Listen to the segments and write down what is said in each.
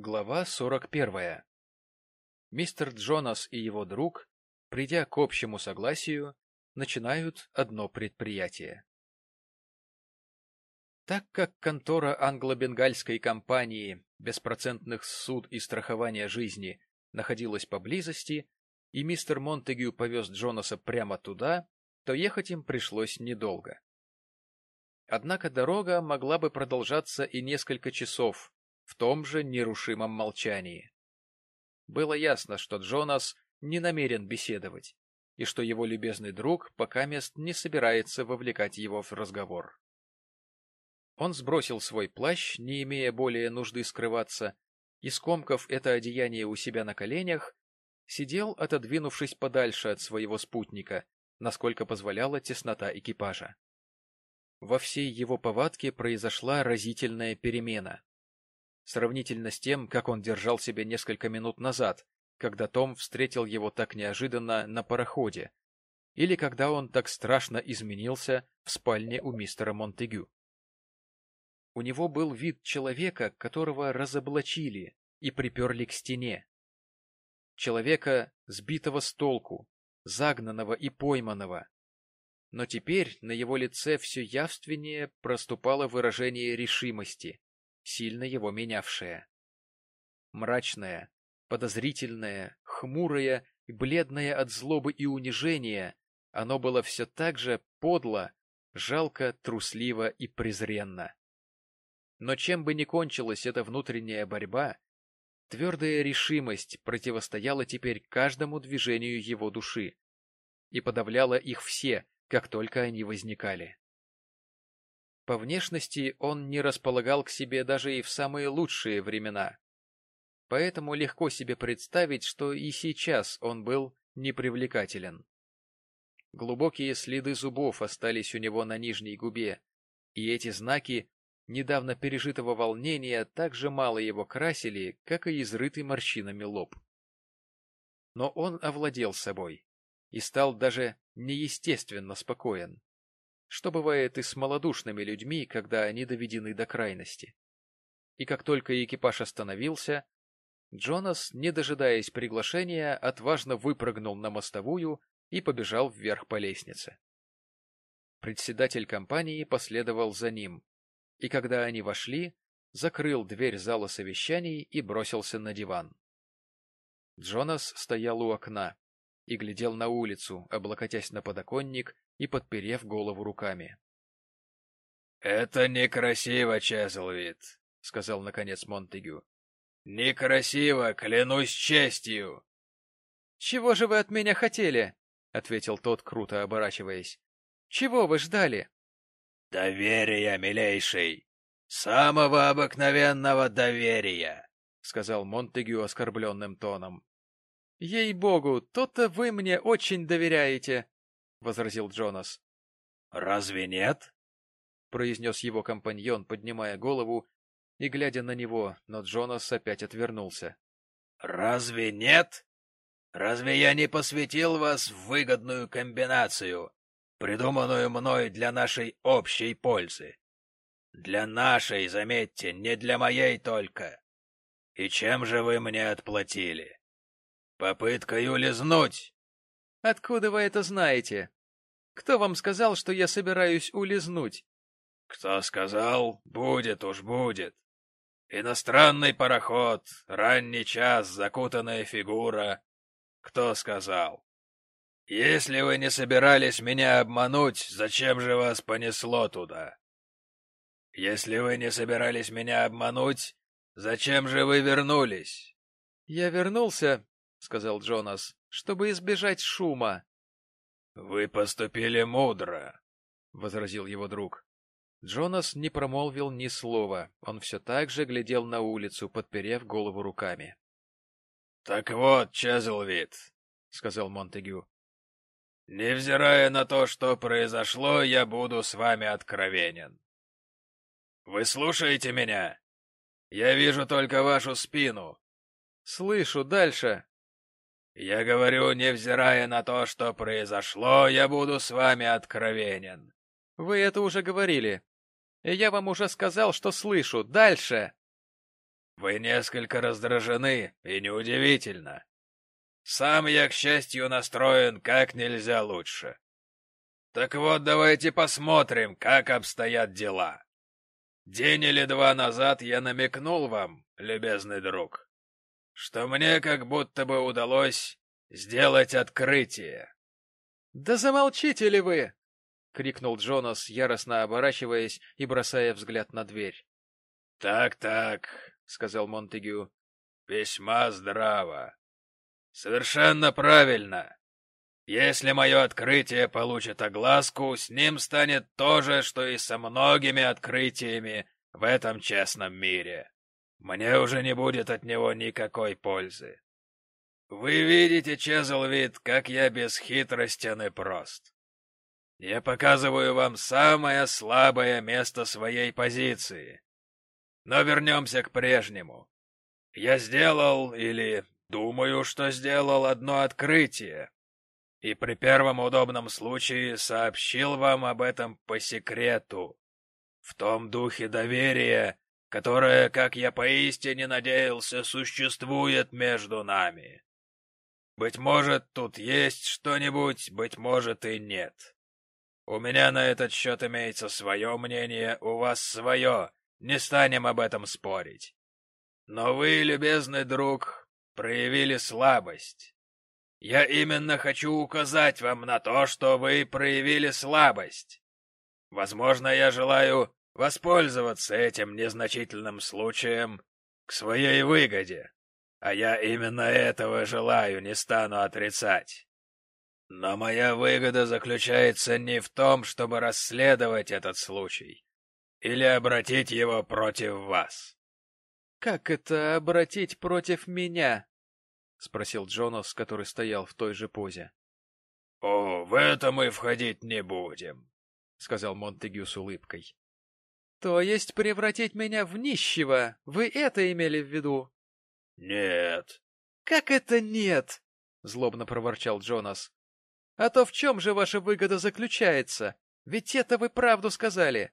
Глава 41. Мистер Джонас и его друг, придя к общему согласию, начинают одно предприятие. Так как контора англо-бенгальской компании беспроцентных суд и страхования жизни находилась поблизости, и мистер Монтегю повез Джонаса прямо туда, то ехать им пришлось недолго. Однако дорога могла бы продолжаться и несколько часов, в том же нерушимом молчании. Было ясно, что Джонас не намерен беседовать, и что его любезный друг пока мест не собирается вовлекать его в разговор. Он сбросил свой плащ, не имея более нужды скрываться, и, скомкав это одеяние у себя на коленях, сидел, отодвинувшись подальше от своего спутника, насколько позволяла теснота экипажа. Во всей его повадке произошла разительная перемена сравнительно с тем, как он держал себя несколько минут назад, когда Том встретил его так неожиданно на пароходе, или когда он так страшно изменился в спальне у мистера Монтегю. У него был вид человека, которого разоблачили и приперли к стене. Человека, сбитого с толку, загнанного и пойманного. Но теперь на его лице все явственнее проступало выражение решимости, сильно его менявшее. Мрачное, подозрительное, хмурое бледное от злобы и унижения, оно было все так же подло, жалко, трусливо и презренно. Но чем бы ни кончилась эта внутренняя борьба, твердая решимость противостояла теперь каждому движению его души и подавляла их все, как только они возникали. По внешности он не располагал к себе даже и в самые лучшие времена. Поэтому легко себе представить, что и сейчас он был непривлекателен. Глубокие следы зубов остались у него на нижней губе, и эти знаки недавно пережитого волнения так же мало его красили, как и изрытый морщинами лоб. Но он овладел собой и стал даже неестественно спокоен что бывает и с малодушными людьми, когда они доведены до крайности. И как только экипаж остановился, Джонас, не дожидаясь приглашения, отважно выпрыгнул на мостовую и побежал вверх по лестнице. Председатель компании последовал за ним, и когда они вошли, закрыл дверь зала совещаний и бросился на диван. Джонас стоял у окна и глядел на улицу, облокотясь на подоконник и подперев голову руками. — Это некрасиво, Чезлвид, — сказал наконец Монтегю. — Некрасиво, клянусь честью. — Чего же вы от меня хотели? — ответил тот, круто оборачиваясь. — Чего вы ждали? — Доверия, милейший. Самого обыкновенного доверия, — сказал Монтегю оскорбленным тоном. — Ей-богу, то-то вы мне очень доверяете, — возразил Джонас. — Разве нет? — произнес его компаньон, поднимая голову и глядя на него, но Джонас опять отвернулся. — Разве нет? Разве я не посвятил вас в выгодную комбинацию, придуманную мной для нашей общей пользы? Для нашей, заметьте, не для моей только. И чем же вы мне отплатили? Попыткой улизнуть? — Откуда вы это знаете? Кто вам сказал, что я собираюсь улизнуть? — Кто сказал, будет уж будет. Иностранный пароход, ранний час, закутанная фигура. Кто сказал? Если вы не собирались меня обмануть, зачем же вас понесло туда? Если вы не собирались меня обмануть, зачем же вы вернулись? — Я вернулся, — сказал Джонас, — чтобы избежать шума. — Вы поступили мудро, — возразил его друг. Джонас не промолвил ни слова, он все так же глядел на улицу, подперев голову руками. — Так вот, Чезлвид, — сказал Монтегю, — невзирая на то, что произошло, я буду с вами откровенен. Вы слушаете меня? Я вижу только вашу спину. — Слышу, дальше. Я говорю, невзирая на то, что произошло, я буду с вами откровенен. Вы это уже говорили. И я вам уже сказал, что слышу. Дальше. вы несколько раздражены, и неудивительно. Сам я, к счастью, настроен как нельзя лучше. Так вот, давайте посмотрим, как обстоят дела. День или два назад я намекнул вам, любезный друг, что мне как будто бы удалось сделать открытие. — Да замолчите ли вы! — крикнул Джонас, яростно оборачиваясь и бросая взгляд на дверь. «Так, — сказал Монтегю, — весьма здраво. Совершенно правильно. Если мое открытие получит огласку, с ним станет то же, что и со многими открытиями в этом честном мире. Мне уже не будет от него никакой пользы. Вы видите, Чезлвид, как я бесхитростен и прост. Я показываю вам самое слабое место своей позиции. Но вернемся к прежнему. Я сделал, или думаю, что сделал одно открытие, и при первом удобном случае сообщил вам об этом по секрету, в том духе доверия, которое, как я поистине надеялся, существует между нами. Быть может, тут есть что-нибудь, быть может и нет. У меня на этот счет имеется свое мнение, у вас свое, не станем об этом спорить. Но вы, любезный друг, проявили слабость. Я именно хочу указать вам на то, что вы проявили слабость. Возможно, я желаю воспользоваться этим незначительным случаем к своей выгоде, а я именно этого желаю, не стану отрицать. Но моя выгода заключается не в том, чтобы расследовать этот случай или обратить его против вас. — Как это обратить против меня? — спросил Джонас, который стоял в той же позе. — О, в это мы входить не будем, — сказал Монтегю с улыбкой. — То есть превратить меня в нищего? Вы это имели в виду? — Нет. — Как это нет? — злобно проворчал Джонас. А то в чем же ваша выгода заключается? Ведь это вы правду сказали.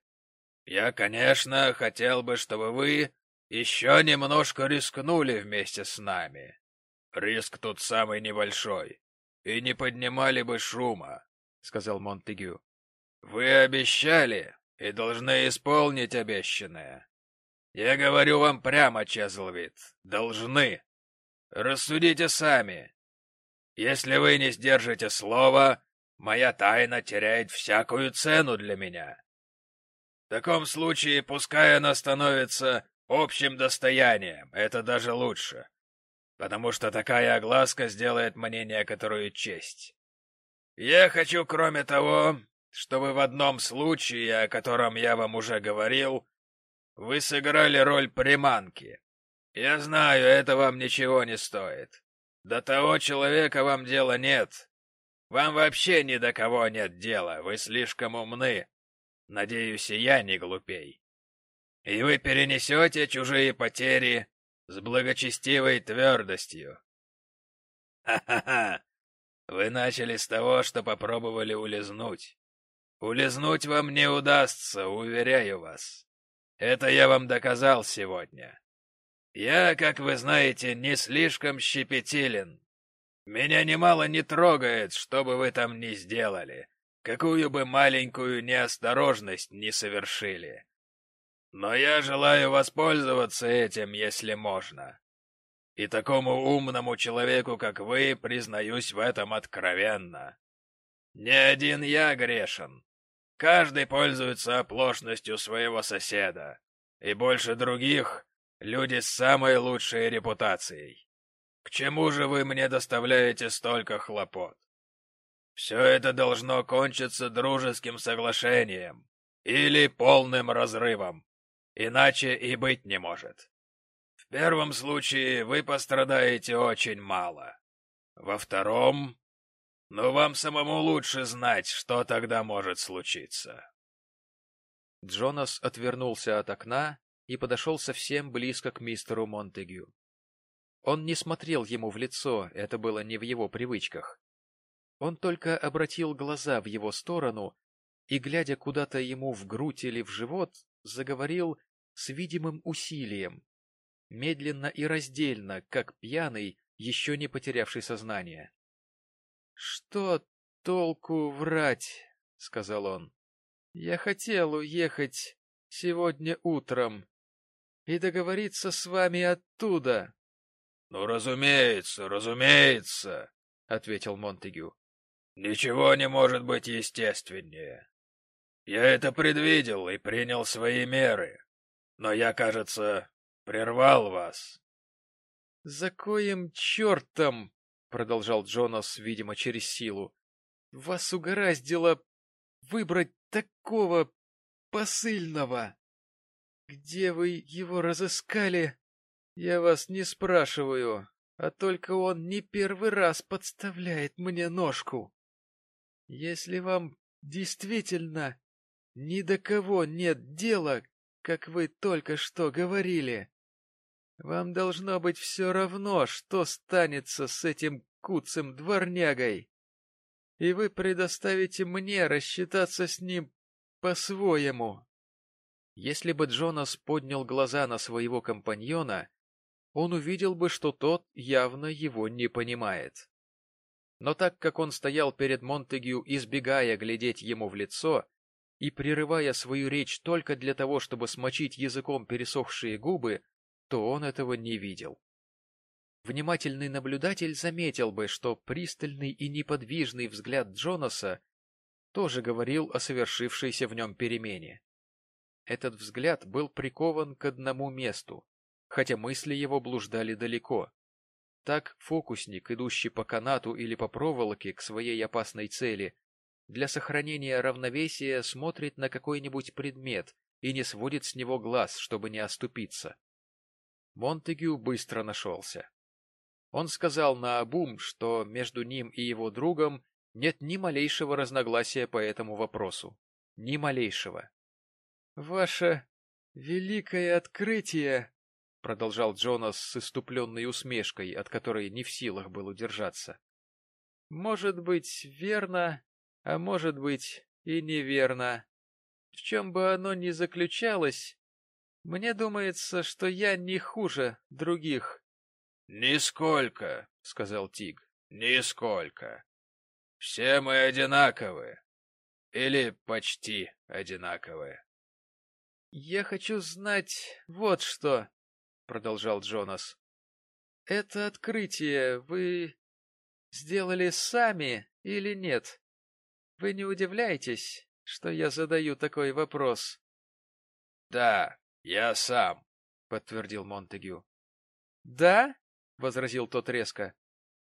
Я, конечно, хотел бы, чтобы вы еще немножко рискнули вместе с нами. Риск тут самый небольшой. И не поднимали бы шума, — сказал Монтегю. Вы обещали и должны исполнить обещанное. Я говорю вам прямо, Чезлвид, должны. Рассудите сами, если вы не сдержите слова, моя тайна теряет всякую цену для меня. В таком случае пускай она становится общим достоянием, это даже лучше, потому что такая огласка сделает мне некоторую честь. Я хочу, кроме того, чтобы в одном случае, о котором я вам уже говорил, вы сыграли роль приманки. Я знаю, это вам ничего не стоит. До того человека вам дела нет. Вам вообще ни до кого нет дела, вы слишком умны. Надеюсь, и я не глупей. И вы перенесете чужие потери с благочестивой твердостью. Ха-ха-ха! Вы начали с того, что попробовали улизнуть. Улизнуть вам не удастся, уверяю вас. Это я вам доказал сегодня. Я, как вы знаете, не слишком щепетилен. Меня немало не трогает, что бы вы там ни сделали, какую бы маленькую неосторожность ни совершили. Но я желаю воспользоваться этим, если можно. И такому умному человеку, как вы, признаюсь в этом откровенно. Не один я грешен. Каждый пользуется оплошностью своего соседа, и больше других Люди с самой лучшей репутацией. К чему же вы мне доставляете столько хлопот? Все это должно кончиться дружеским соглашением или полным разрывом, иначе и быть не может. В первом случае вы пострадаете очень мало. Во втором... Ну, вам самому лучше знать, что тогда может случиться. Джонас отвернулся от окна и подошел совсем близко к мистеру Монтегю. Он не смотрел ему в лицо, это было не в его привычках. Он только обратил глаза в его сторону и, глядя куда-то ему в грудь или в живот, заговорил с видимым усилием. медленно и раздельно, как пьяный, еще не потерявший сознание. — Что толку врать? — сказал он. — Я хотел уехать сегодня утром и договориться с вами оттуда. — Ну, разумеется, разумеется, — ответил Монтегю. — Ничего не может быть естественнее. Я это предвидел и принял свои меры, но я, кажется, прервал вас. — За коим чертом, — продолжал Джонас, видимо, через силу, — вас угораздило выбрать такого посыльного? Где вы его разыскали? Я вас не спрашиваю, а только он не первый раз подставляет мне ножку. Если вам действительно ни до кого нет дела, как вы только что говорили, вам должно быть все равно, что станется с этим куцым дворнягой, и вы предоставите мне рассчитаться с ним по-своему. Если бы Джонас поднял глаза на своего компаньона, он увидел бы, что тот явно его не понимает. Но так как он стоял перед Монтегю, избегая глядеть ему в лицо и прерывая свою речь только для того, чтобы смочить языком пересохшие губы, то он этого не видел. Внимательный наблюдатель заметил бы, что пристальный и неподвижный взгляд Джонаса тоже говорил о совершившейся в нем перемене. Этот взгляд был прикован к одному месту, хотя мысли его блуждали далеко. Так фокусник, идущий по канату или по проволоке к своей опасной цели, для сохранения равновесия смотрит на какой-нибудь предмет и не сводит с него глаз, чтобы не оступиться. Монтегю быстро нашелся. Он сказал наобум, что между ним и его другом нет ни малейшего разногласия по этому вопросу. Ни малейшего. — Ваше великое открытие, — продолжал Джонас с иступленной усмешкой, от которой не в силах был удержаться. — Может быть, верно, а может быть и неверно. В чем бы оно ни заключалось, мне думается, что я не хуже других. — Нисколько, — сказал Тиг, — нисколько. Все мы одинаковы. Или почти одинаковые. «Я хочу знать вот что», — продолжал Джонас. «Это открытие вы сделали сами или нет? Вы не удивляетесь, что я задаю такой вопрос?» «Да, я сам», — подтвердил Монтегю. «Да?» — возразил тот резко.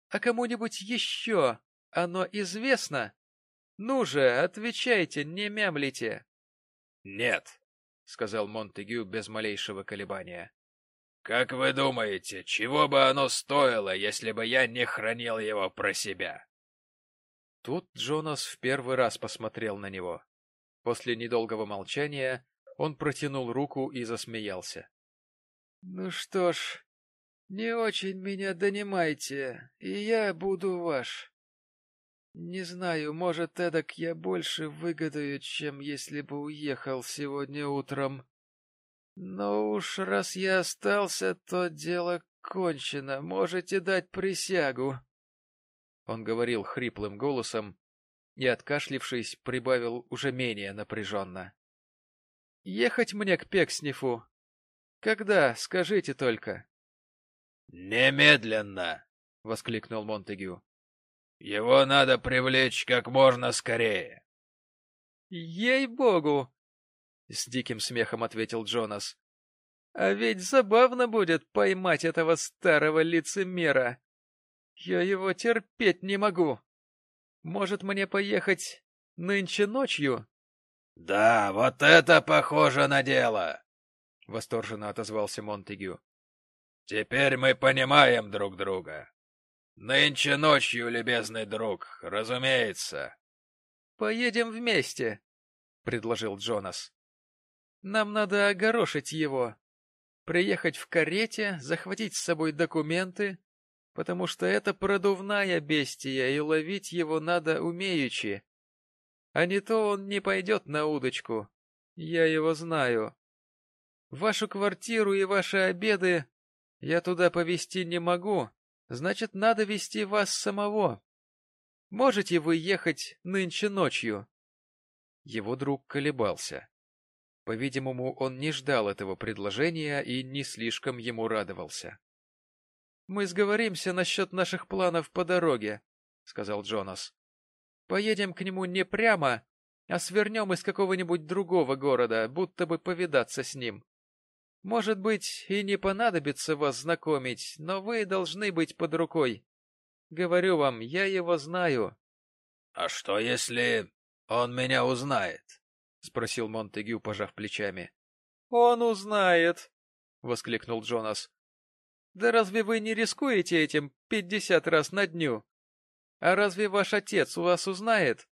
«А кому-нибудь еще оно известно? Ну же, отвечайте, не мямлите!» «Нет», — сказал Монтегю без малейшего колебания. — Как вы думаете, чего бы оно стоило, если бы я не хранил его про себя? Тут Джонас в первый раз посмотрел на него. После недолгого молчания он протянул руку и засмеялся. — Ну что ж, не очень меня донимайте, и я буду ваш. Не знаю, может, эдак я больше выгодаю, чем если бы уехал сегодня утром. Но уж раз я остался, то дело кончено, можете дать присягу. Он говорил хриплым голосом и, откашлившись, прибавил уже менее напряженно. — Ехать мне к Пекснифу. Когда, скажите только. — Немедленно! — воскликнул Монтегю. Его надо привлечь как можно скорее. Ей-богу, с диким смехом ответил Джонас. А ведь забавно будет поймать этого старого лицемера. Я его терпеть не могу. Может, мне поехать нынче ночью? Да, вот это похоже на дело, восторженно отозвался Монтегю. Теперь мы понимаем друг друга. Нынче ночью, любезный друг, разумеется. — Поедем вместе, — предложил Джонас. — Нам надо огорошить его, приехать в карете, захватить с собой документы, потому что это продувная бестия, и ловить его надо умеючи. А не то он не пойдет на удочку. Я его знаю. Вашу квартиру и ваши обеды Я туда повезти не могу, значит, надо вести вас самого. Можете вы ехать нынче ночью? Его друг колебался. По-видимому, он не ждал этого предложения и не слишком ему радовался. — Мы сговоримся насчет наших планов по дороге, — сказал Джонас. — Поедем к нему не прямо, а свернем из какого-нибудь другого города, будто бы повидаться с ним. Может быть, и не понадобится вас знакомить, но вы должны быть под рукой. Говорю вам, я его знаю. — А что, если он меня узнает? — спросил Монтегю, пожав плечами. — Он узнает! — воскликнул Джонас. — Да разве вы не рискуете этим пятьдесят раз на дню? А разве ваш отец у вас узнает?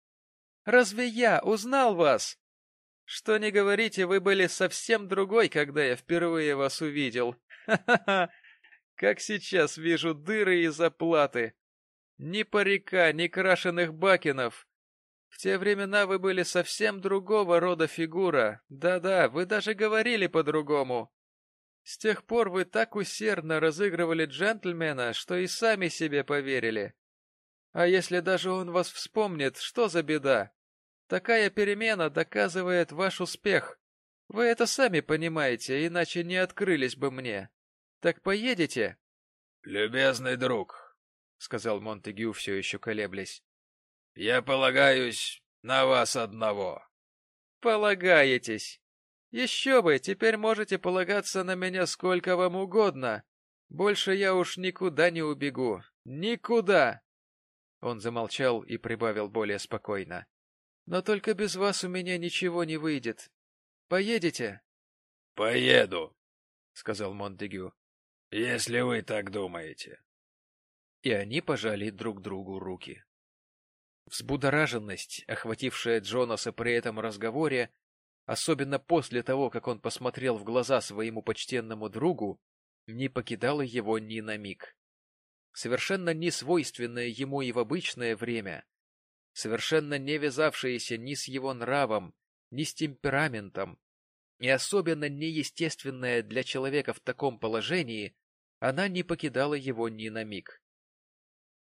Разве я узнал вас? Что не говорите, вы были совсем другой, когда я впервые вас увидел. Ха-ха-ха! Как сейчас вижу дыры и заплаты. Ни парика, ни крашеных бакенов. В те времена вы были совсем другого рода фигура. Да-да, вы даже говорили по-другому. С тех пор вы так усердно разыгрывали джентльмена, что и сами себе поверили. А если даже он вас вспомнит, что за беда? Такая перемена доказывает ваш успех. Вы это сами понимаете, иначе не открылись бы мне. Так поедете? — Любезный друг, — сказал Монтегю, все еще колеблясь. — Я полагаюсь на вас одного. — Полагаетесь. Еще бы, теперь можете полагаться на меня сколько вам угодно. Больше я уж никуда не убегу. Никуда! Он замолчал и прибавил более спокойно. — Но только без вас у меня ничего не выйдет. Поедете? — Поеду, — сказал Монтегю, — если вы так думаете. И они пожали друг другу руки. Взбудораженность, охватившая Джонаса при этом разговоре, особенно после того, как он посмотрел в глаза своему почтенному другу, не покидала его ни на миг совершенно не свойственное ему и в обычное время, совершенно не вязавшееся ни с его нравом, ни с темпераментом, и особенно неестественное для человека в таком положении, она не покидала его ни на миг.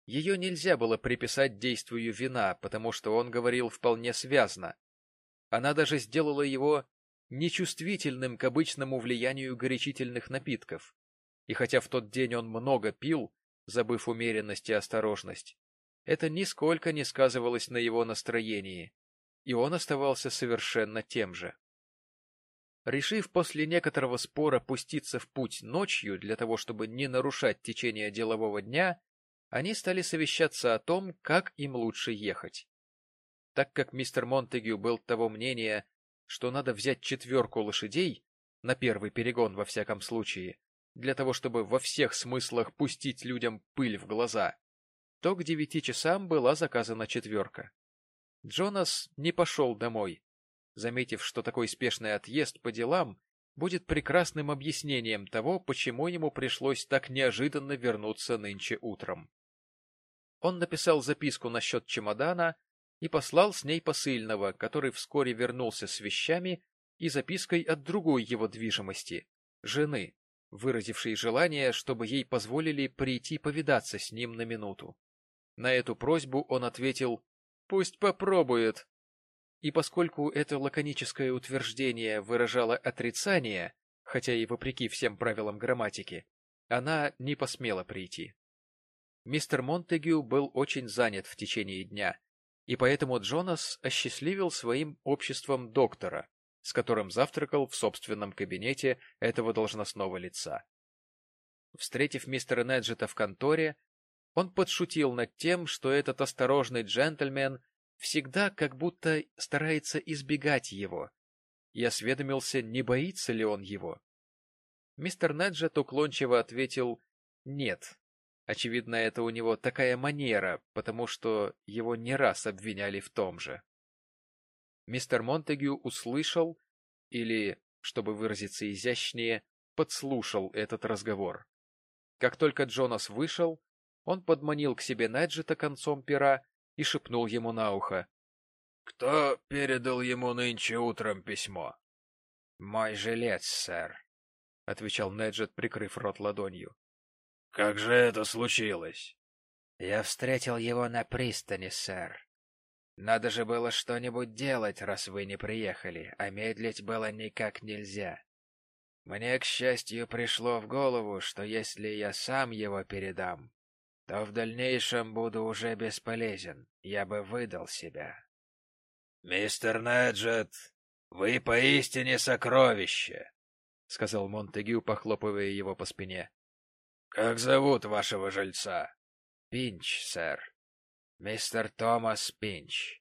Ее нельзя было приписать действию вина, потому что он говорил вполне связно. Она даже сделала его нечувствительным к обычному влиянию горячительных напитков. И хотя в тот день он много пил, забыв умеренность и осторожность. Это нисколько не сказывалось на его настроении, и он оставался совершенно тем же. Решив после некоторого спора пуститься в путь ночью для того, чтобы не нарушать течение делового дня, они стали совещаться о том, как им лучше ехать. Так как мистер Монтегю был того мнения, что надо взять четверку лошадей, на первый перегон во всяком случае, для того, чтобы во всех смыслах пустить людям пыль в глаза, то к девяти часам была заказана четверка. Джонас не пошел домой, заметив, что такой спешный отъезд по делам будет прекрасным объяснением того, почему ему пришлось так неожиданно вернуться нынче утром. Он написал записку насчет чемодана и послал с ней посыльного, который вскоре вернулся с вещами и запиской от другой его движимости — жены, выразившей желание, чтобы ей позволили прийти повидаться с ним на минуту. На эту просьбу он ответил «Пусть попробует». И поскольку это лаконическое утверждение выражало отрицание, хотя и вопреки всем правилам грамматики, она не посмела прийти. Мистер Монтегю был очень занят в течение дня, и поэтому Джонас осчастливил своим обществом доктора, с которым завтракал в собственном кабинете этого должностного лица. Встретив мистера Неджета в конторе, он подшутил над тем, что этот осторожный джентльмен всегда как будто старается избегать его, и осведомился, не боится ли он его. Мистер Неджет уклончиво ответил «нет». Очевидно, это у него такая манера, потому что его не раз обвиняли в том же. Мистер Монтегю услышал, или, чтобы выразиться изящнее, подслушал этот разговор. Как только Джонас вышел, он подманил к себе Неджета концом пера и шепнул ему на ухо. — Кто передал ему нынче утром письмо? — Мой жилец, сэр. — отвечал Неджет, прикрыв рот ладонью. — Как же это случилось? — Я встретил его на пристани, сэр. Надо же было что-нибудь делать, раз вы не приехали, а медлить было никак нельзя. Мне, к счастью, пришло в голову, что если я сам его передам, то в дальнейшем буду уже бесполезен, я бы выдал себя. — Мистер Неджет, вы поистине сокровище, — сказал Монтегю, похлопывая его по спине. — Как зовут вашего жильца? — Пинч, сэр. Мистер Томас Пинч.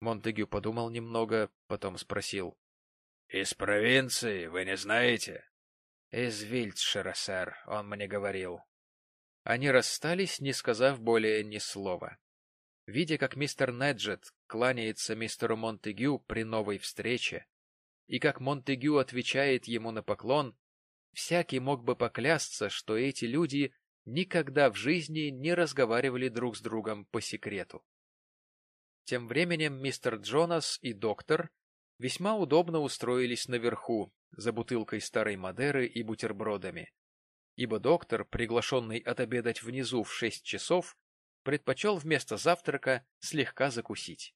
Монтегю подумал немного, потом спросил. — Из провинции, вы не знаете? — Из Вильдшира, сэр, он мне говорил. Они расстались, не сказав более ни слова. Видя, как мистер Неджет кланяется мистеру Монтегю при новой встрече, и как Монтегю отвечает ему на поклон, всякий мог бы поклясться, что эти люди никогда в жизни не разговаривали друг с другом по секрету. Тем временем мистер Джонас и доктор весьма удобно устроились наверху, за бутылкой старой Мадеры и бутербродами, ибо доктор, приглашенный отобедать внизу в шесть часов, предпочел вместо завтрака слегка закусить.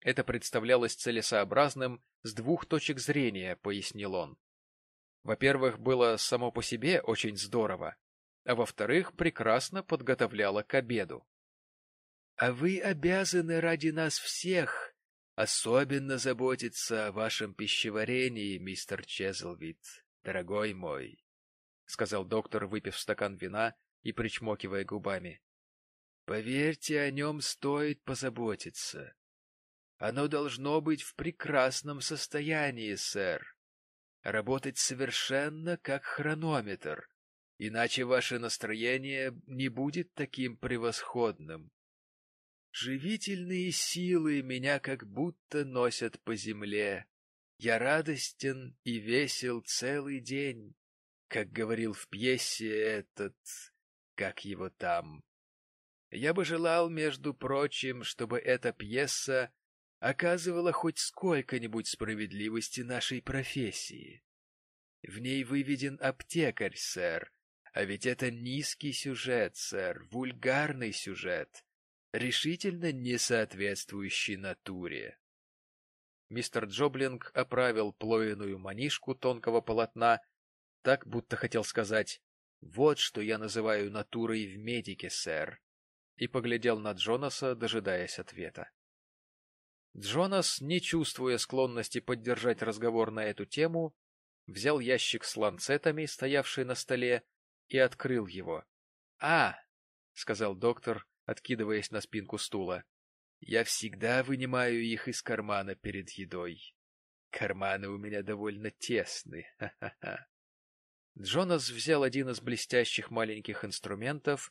Это представлялось целесообразным с двух точек зрения, пояснил он. Во-первых, было само по себе очень здорово, а во-вторых, прекрасно подготовляло к обеду. — А вы обязаны ради нас всех особенно заботиться о вашем пищеварении, мистер Чезлвид, дорогой мой, — сказал доктор, выпив стакан вина и причмокивая губами. — Поверьте, о нем стоит позаботиться. Оно должно быть в прекрасном состоянии, сэр. Работать совершенно как хронометр, иначе ваше настроение не будет таким превосходным. Живительные силы меня как будто носят по земле. Я радостен и весел целый день, как говорил в пьесе этот, как его там. Я бы желал, между прочим, чтобы эта пьеса оказывала хоть сколько-нибудь справедливости нашей профессии. В ней выведен аптекарь, сэр, а ведь это низкий сюжет, сэр, вульгарный сюжет, решительно не соответствующий натуре. Мистер Джоблинг оправил плоеную манишку тонкого полотна, так будто хотел сказать «Вот что я называю натурой в медике, сэр», и поглядел на Джонаса, дожидаясь ответа. Джонас, не чувствуя склонности поддержать разговор на эту тему, взял ящик с ланцетами, стоявший на столе, и открыл его. — А, — сказал доктор, откидываясь на спинку стула, — я всегда вынимаю их из кармана перед едой. Карманы у меня довольно тесны. Ха-ха-ха. Джонас взял один из блестящих маленьких инструментов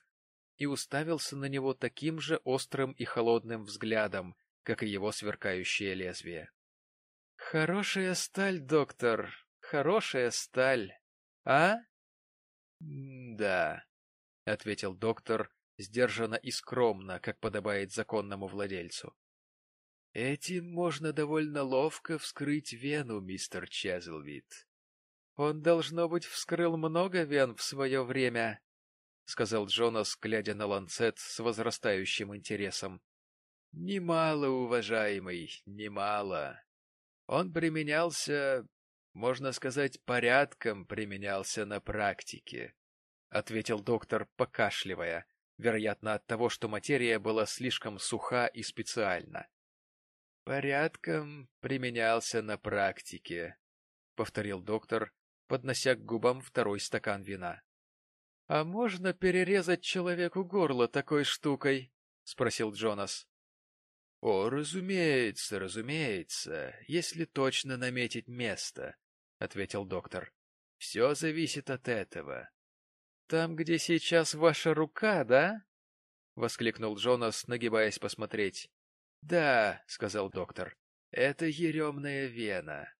и уставился на него таким же острым и холодным взглядом, как и его сверкающее лезвие. — Хорошая сталь, доктор, хорошая сталь. А? — Да, — ответил доктор, сдержанно и скромно, как подобает законному владельцу. — Этим можно довольно ловко вскрыть вену, мистер Чезлвид. — Он, должно быть, вскрыл много вен в свое время, — сказал Джонас, глядя на ланцет с возрастающим интересом. Немало, уважаемый, немало. Он применялся, можно сказать, порядком применялся на практике, — ответил доктор, покашливая, вероятно, от того, что материя была слишком суха и специальна. — Порядком применялся на практике, — повторил доктор, поднося к губам второй стакан вина. — А можно перерезать человеку горло такой штукой? — спросил Джонас. — О, разумеется, разумеется, если точно наметить место, — ответил доктор. — Все зависит от этого. — Там, где сейчас ваша рука, да? — воскликнул Джонас, нагибаясь посмотреть. — Да, — сказал доктор, — это еремная вена.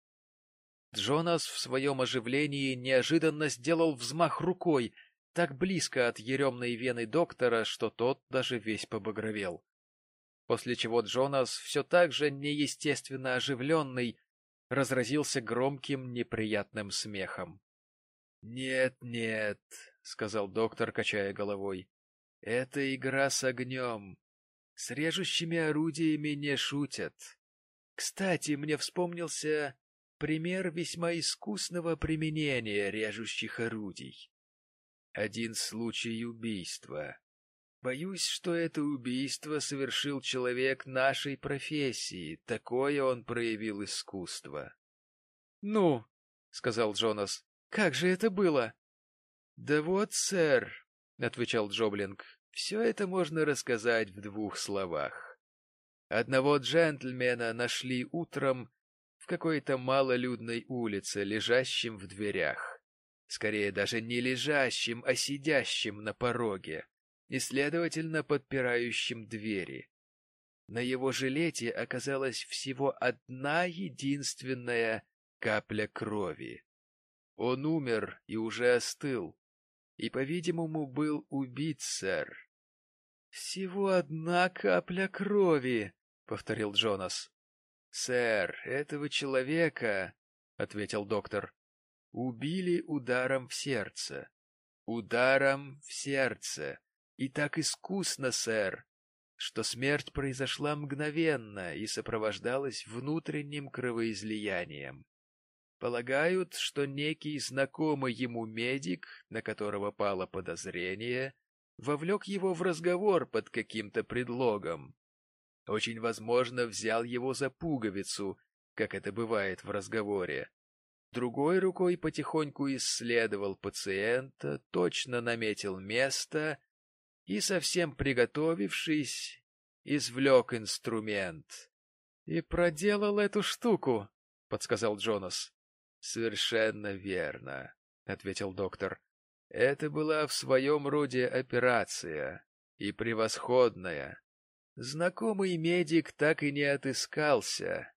Джонас в своем оживлении неожиданно сделал взмах рукой, так близко от еремной вены доктора, что тот даже весь побагровел после чего Джонас, все так же неестественно оживленный, разразился громким неприятным смехом. Нет, нет, сказал доктор, качая головой. Это игра с огнем. С режущими орудиями не шутят. Кстати, мне вспомнился пример весьма искусного применения режущих орудий. Один случай убийства. Боюсь, что это убийство совершил человек нашей профессии. Такое он проявил искусство. — Ну, — сказал Джонас, — как же это было? — Да вот, сэр, — отвечал Джоблинг, — все это можно рассказать в двух словах. Одного джентльмена нашли утром в какой-то малолюдной улице, лежащим в дверях. Скорее даже не лежащим, а сидящим на пороге, и, следовательно, подпирающим двери. На его жилете оказалась всего одна единственная капля крови. Он умер и уже остыл, и, по-видимому, был убит, сэр. — Всего одна капля крови, — повторил Джонас. — Сэр, этого человека, — ответил доктор, — убили ударом в сердце. Ударом в сердце. И так искусно, сэр, что смерть произошла мгновенно и сопровождалась внутренним кровоизлиянием. Полагают, что некий знакомый ему медик, на которого пало подозрение, вовлек его в разговор под каким-то предлогом. Очень возможно, взял его за пуговицу, как это бывает в разговоре. Другой рукой потихоньку исследовал пациента, точно наметил место и, совсем приготовившись, извлек инструмент. — И проделал эту штуку, — подсказал Джонас. Совершенно верно, ответил доктор. Это была в своем роде операция, и превосходная. Знакомый медик так и не отыскался.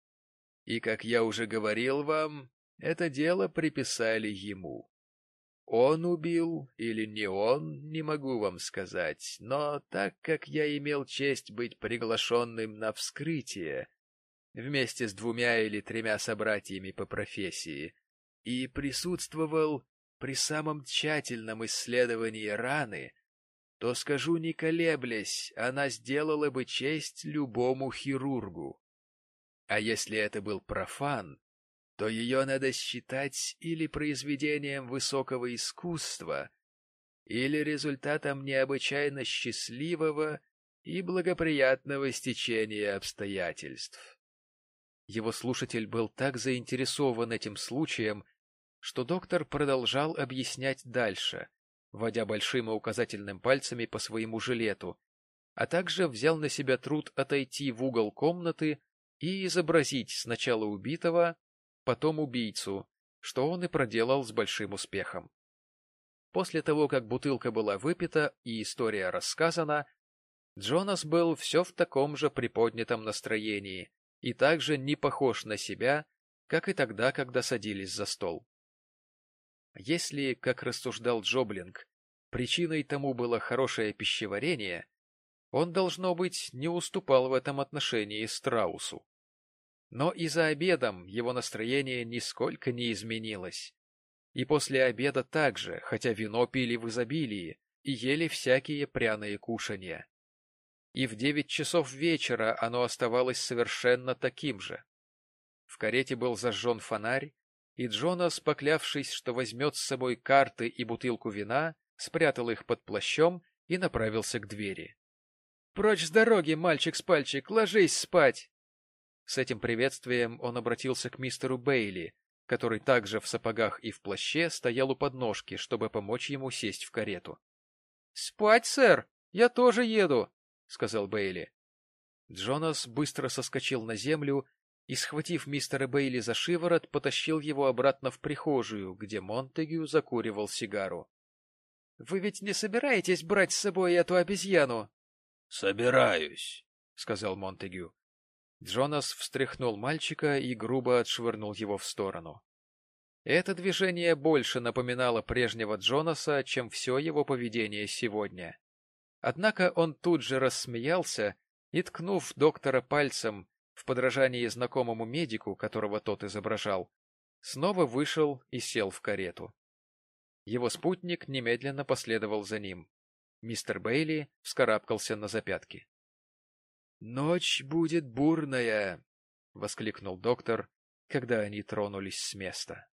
И, как я уже говорил вам, это дело приписали ему. Он убил или не он, не могу вам сказать, но так как я имел честь быть приглашенным на вскрытие, вместе с двумя или тремя собратьями по профессии и присутствовал при самом тщательном исследовании раны, то, скажу не колеблясь, она сделала бы честь любому хирургу. А если это был профан, то ее надо считать или произведением высокого искусства, или результатом необычайно счастливого и благоприятного стечения обстоятельств. Его слушатель был так заинтересован этим случаем, что доктор продолжал объяснять дальше, водя большим и указательным пальцами по своему жилету, а также взял на себя труд отойти в угол комнаты и изобразить сначала убитого, потом убийцу, что он и проделал с большим успехом. После того, как бутылка была выпита и история рассказана, Джонас был все в таком же приподнятом настроении, и также не похож на себя, как и тогда, когда садились за стол. Если, как рассуждал Джоблинг, причиной тому было хорошее пищеварение, он, должно быть, не уступал в этом отношении Страусу. Но и за обедом его настроение нисколько не изменилось. И после обеда также, хотя вино пили в изобилии и ели всякие пряные кушанья и в девять часов вечера оно оставалось совершенно таким же. В карете был зажжен фонарь, и Джонас, поклявшись, что возьмет с собой карты и бутылку вина, спрятал их под плащом и направился к двери. — Прочь с дороги, мальчик с пальчик, ложись спать! С этим приветствием он обратился к мистеру Бейли, который также в сапогах и в плаще стоял у подножки, чтобы помочь ему сесть в карету. — Спать, сэр, я тоже еду, — сказал Бейли. Джонас быстро соскочил на землю и, схватив мистера Бейли за шиворот, потащил его обратно в прихожую, где Монтегю закуривал сигару. — Вы ведь не собираетесь брать с собой эту обезьяну? — Собираюсь, — сказал Монтегю. Джонас встряхнул мальчика и грубо отшвырнул его в сторону. Это движение больше напоминало прежнего Джонаса, чем все его поведение сегодня. Однако он тут же рассмеялся и, ткнув доктора пальцем в подражании знакомому медику, которого тот изображал, снова вышел и сел в карету. Его спутник немедленно последовал за ним. Мистер Бейли вскарабкался на запятки. — Ночь будет бурная! — воскликнул доктор, когда они тронулись с места.